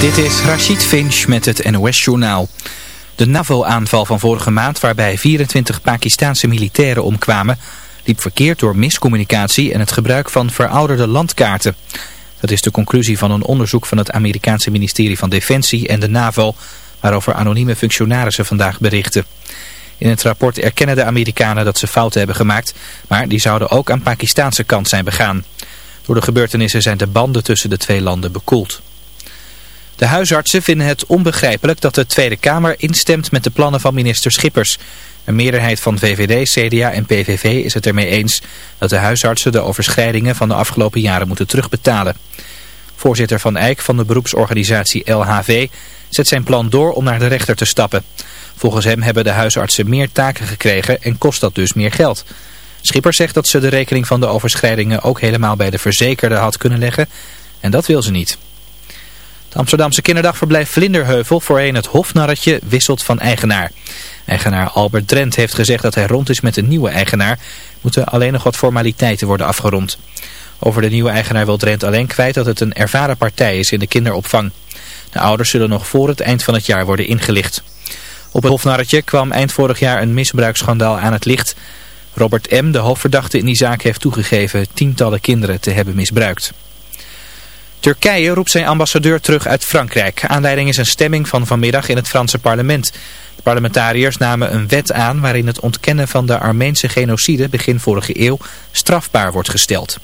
Dit is Rachid Finch met het NOS-journaal. De NAVO-aanval van vorige maand waarbij 24 Pakistanse militairen omkwamen... liep verkeerd door miscommunicatie en het gebruik van verouderde landkaarten. Dat is de conclusie van een onderzoek van het Amerikaanse ministerie van Defensie en de NAVO... waarover anonieme functionarissen vandaag berichten. In het rapport erkennen de Amerikanen dat ze fouten hebben gemaakt... maar die zouden ook aan Pakistanse kant zijn begaan... Door de gebeurtenissen zijn de banden tussen de twee landen bekoeld. De huisartsen vinden het onbegrijpelijk dat de Tweede Kamer instemt met de plannen van minister Schippers. Een meerderheid van VVD, CDA en PVV is het ermee eens dat de huisartsen de overschrijdingen van de afgelopen jaren moeten terugbetalen. Voorzitter Van Eyck van de beroepsorganisatie LHV zet zijn plan door om naar de rechter te stappen. Volgens hem hebben de huisartsen meer taken gekregen en kost dat dus meer geld. Schipper zegt dat ze de rekening van de overschrijdingen ook helemaal bij de verzekerde had kunnen leggen. En dat wil ze niet. Amsterdamse kinderdagverblijf Vlinderheuvel, voorheen het Hofnarretje, wisselt van eigenaar. Eigenaar Albert Drent heeft gezegd dat hij rond is met een nieuwe eigenaar. Moeten alleen nog wat formaliteiten worden afgerond. Over de nieuwe eigenaar wil Drent alleen kwijt dat het een ervaren partij is in de kinderopvang. De ouders zullen nog voor het eind van het jaar worden ingelicht. Op het Hofnarretje kwam eind vorig jaar een misbruiksschandaal aan het licht... Robert M., de hoofdverdachte in die zaak, heeft toegegeven tientallen kinderen te hebben misbruikt. Turkije roept zijn ambassadeur terug uit Frankrijk. Aanleiding is een stemming van vanmiddag in het Franse parlement. De parlementariërs namen een wet aan waarin het ontkennen van de Armeense genocide begin vorige eeuw strafbaar wordt gesteld.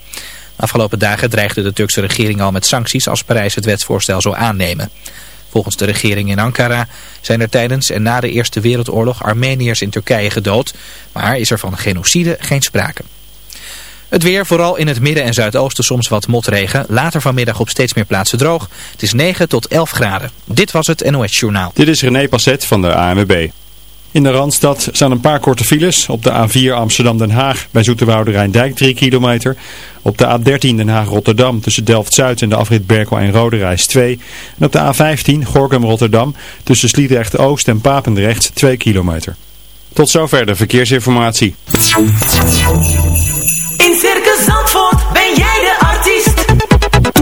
Afgelopen dagen dreigde de Turkse regering al met sancties als Parijs het wetsvoorstel zou aannemen. Volgens de regering in Ankara zijn er tijdens en na de Eerste Wereldoorlog Armeniërs in Turkije gedood, maar is er van genocide geen sprake. Het weer, vooral in het midden en zuidoosten soms wat motregen. Later vanmiddag op steeds meer plaatsen droog. Het is 9 tot 11 graden. Dit was het NOS Journaal. Dit is René Passet van de ANWB. In de Randstad staan een paar korte files. Op de A4 Amsterdam-Den Haag bij Zoeterwoude Rijndijk 3 kilometer. Op de A13 Den Haag-Rotterdam tussen Delft-Zuid en de afrit Berkel en Roderijs 2. En op de A15 Gorkum-Rotterdam tussen Sliedrecht-Oost en Papendrecht 2 kilometer. Tot zover de verkeersinformatie.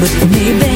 with me, baby.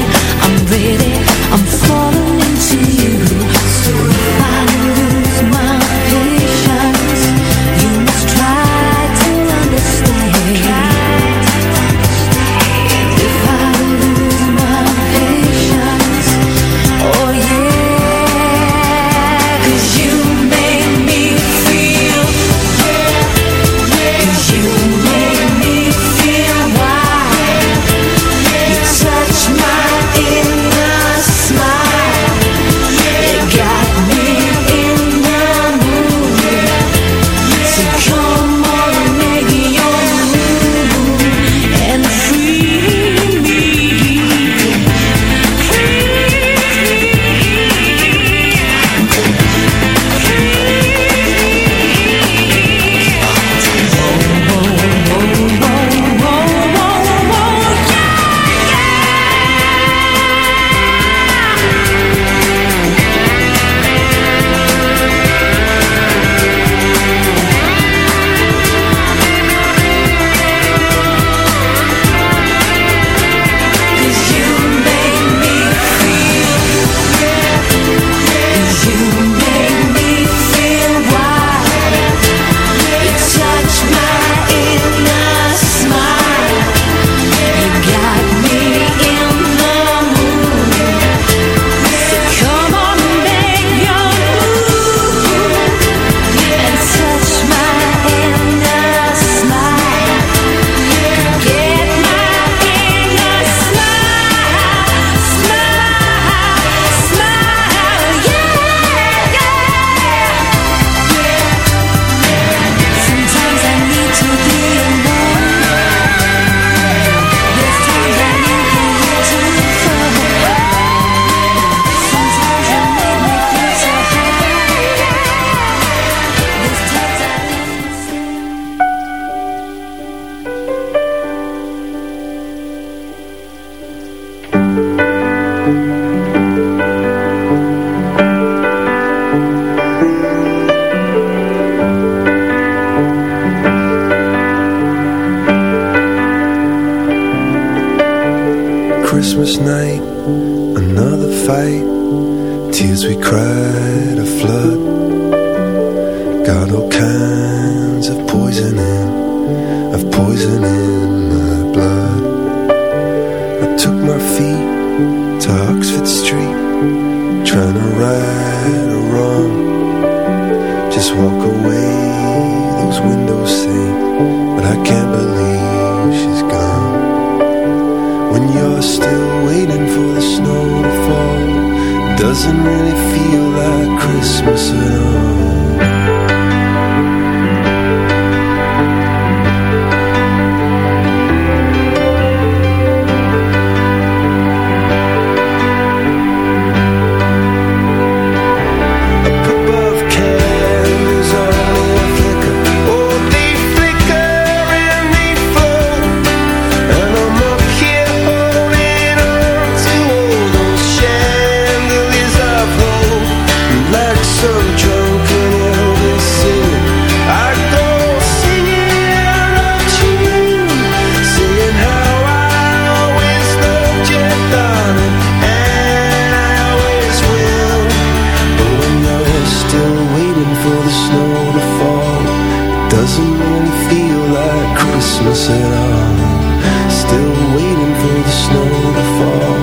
sunset out Still waiting for the snow to fall.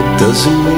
It doesn't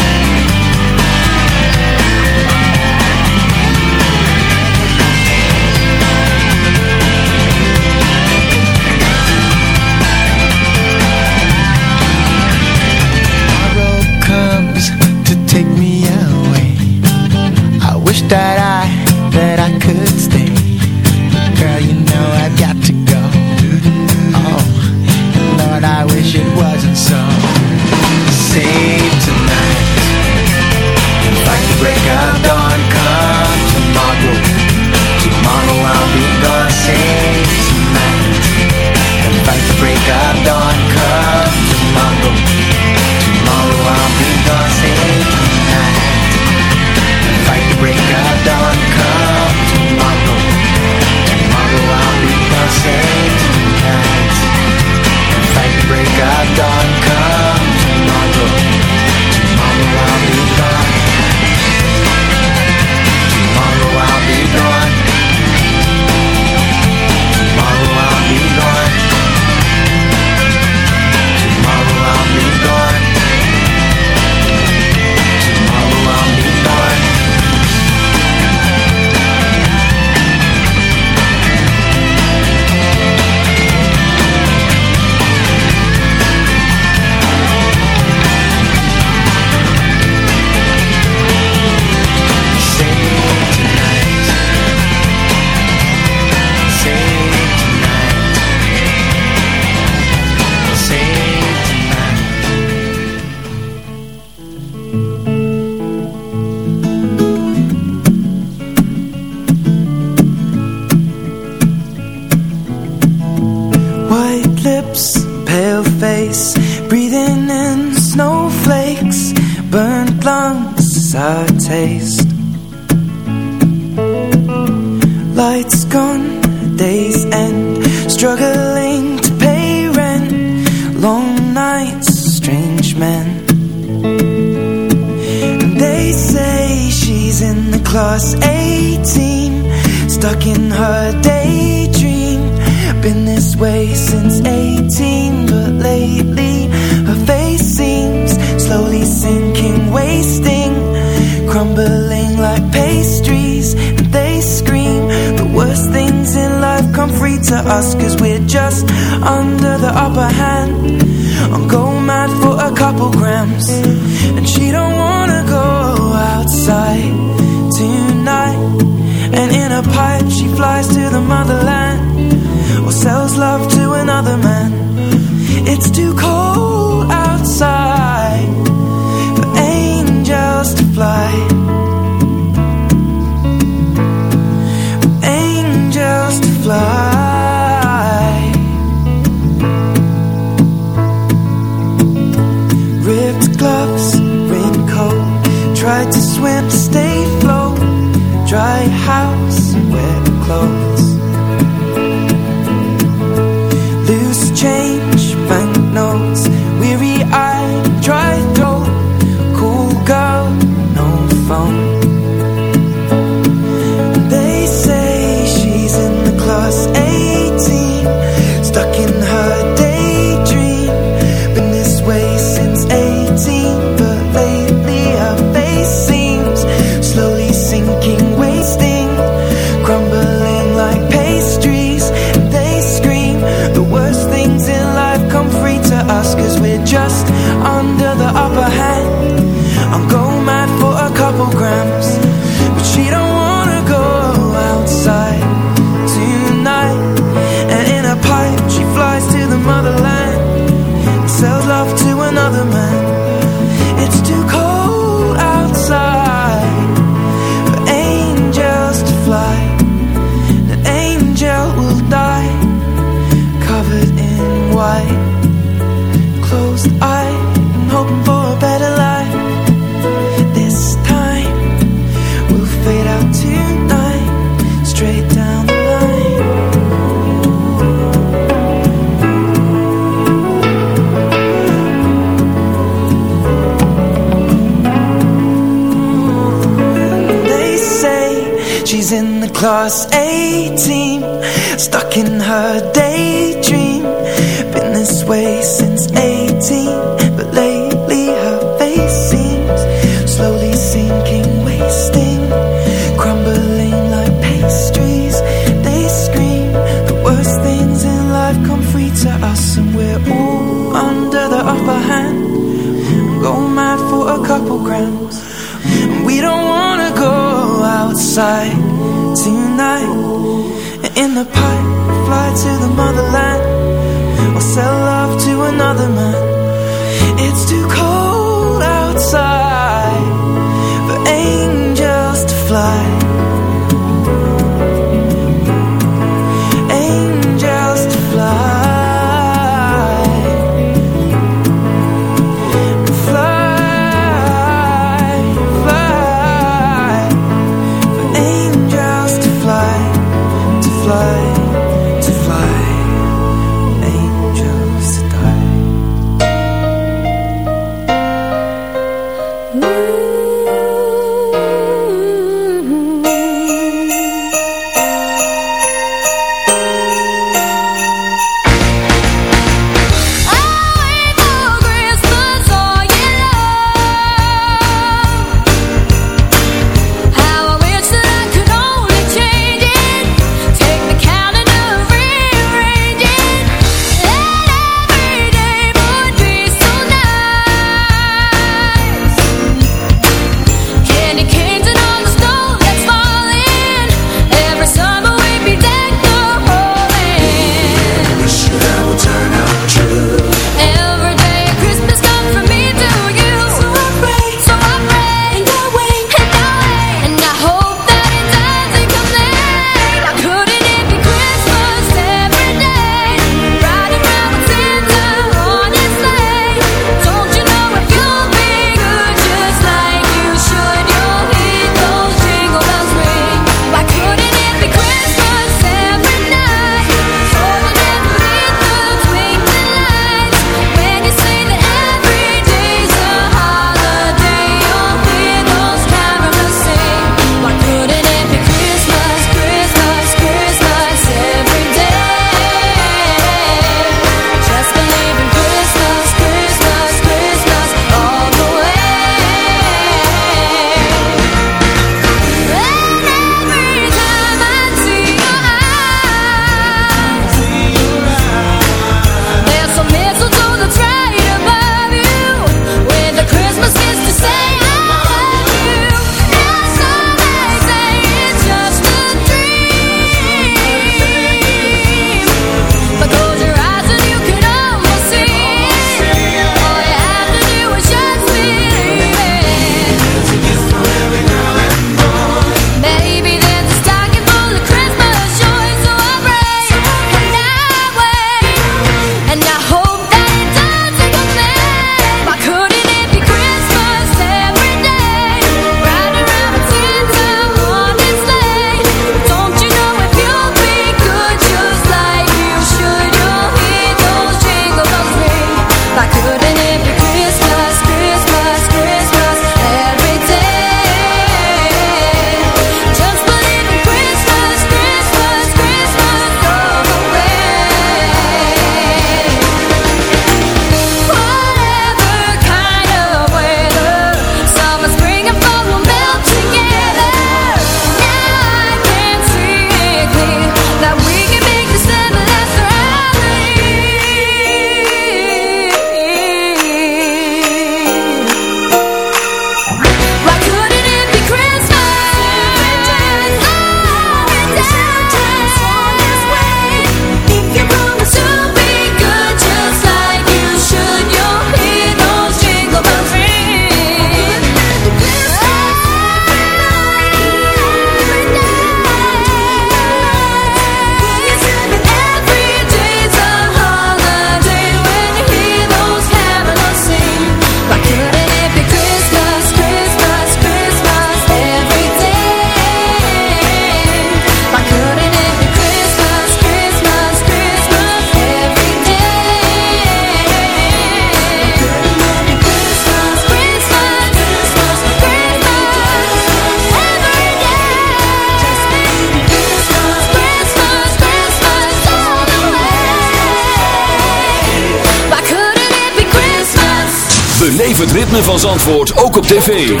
Ook op tv.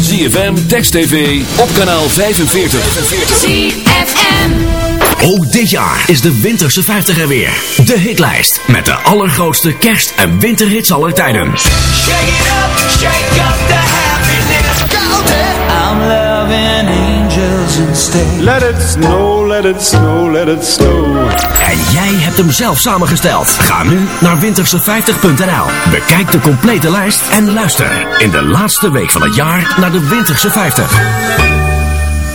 ZFM, Text TV, op kanaal 45. ZFM Ook dit jaar is de Winterse 50 er weer. De hitlijst met de allergrootste kerst- en winterhits aller tijden. Shake it up, shake up. Let it snow, let it snow, let it snow. En jij hebt hem zelf samengesteld. Ga nu naar winterse50.nl. Bekijk de complete lijst en luister in de laatste week van het jaar naar de Winterse 50.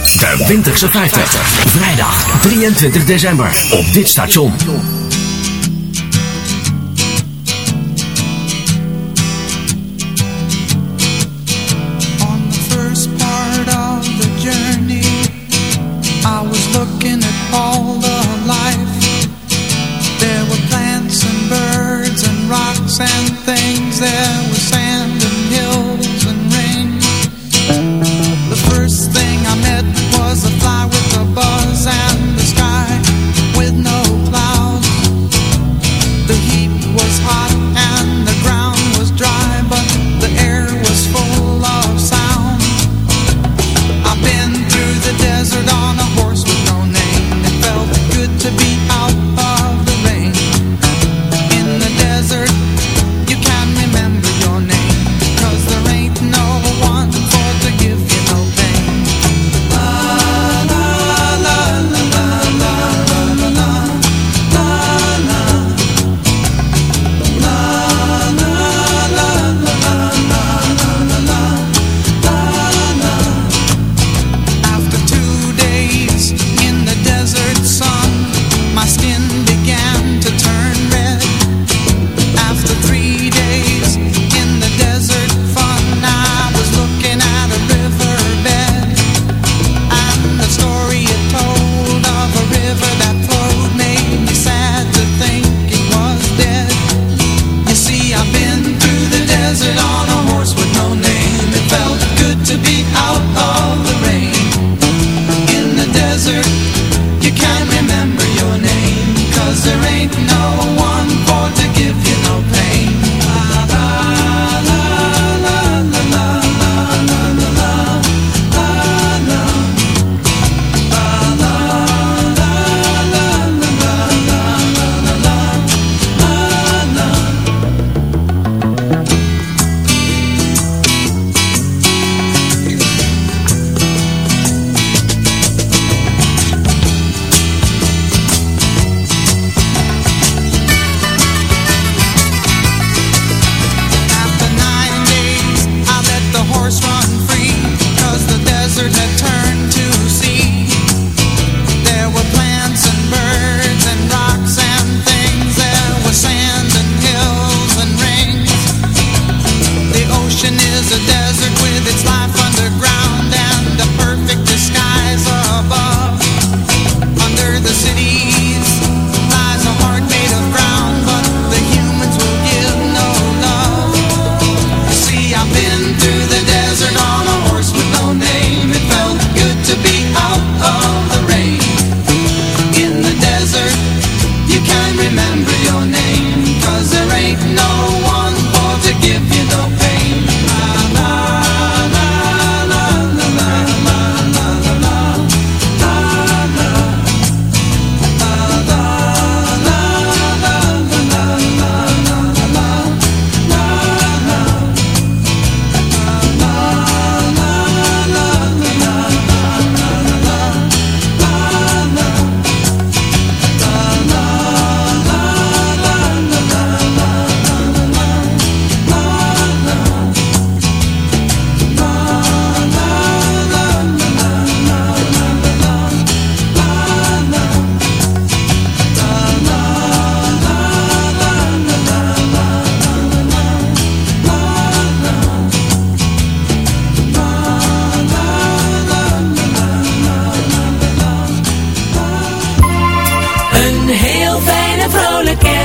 De Winterse 50. Vrijdag 23 december op dit station.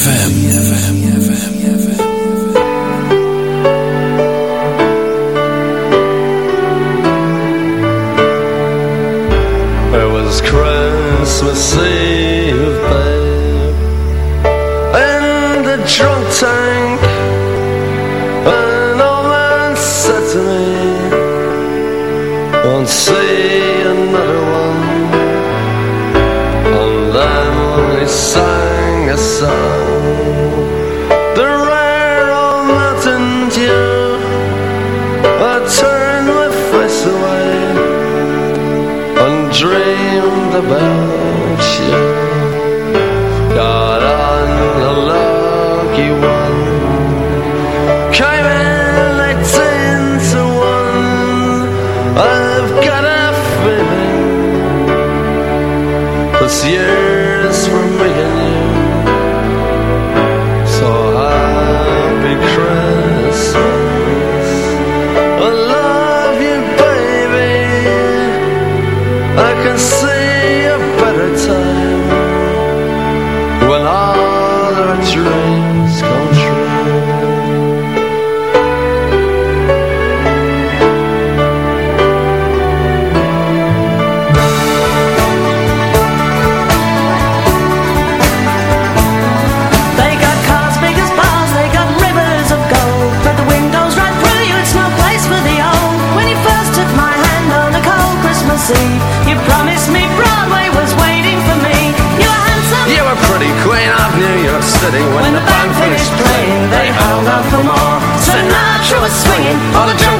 ZFM. city when, when the band finished playing, they held out for more. Sinatra was swinging, all the drunk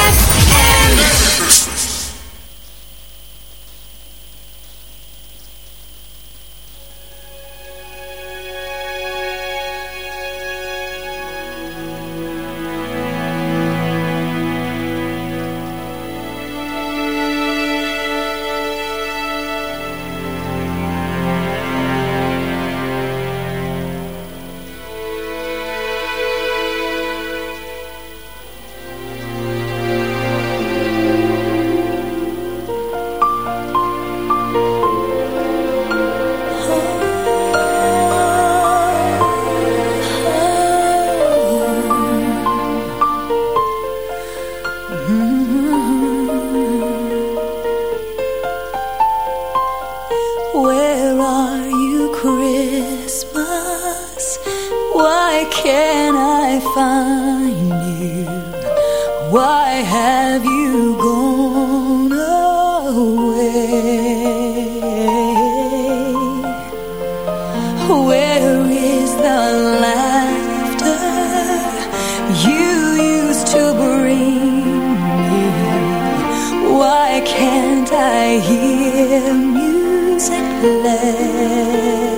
Let.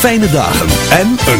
fijne dagen en een...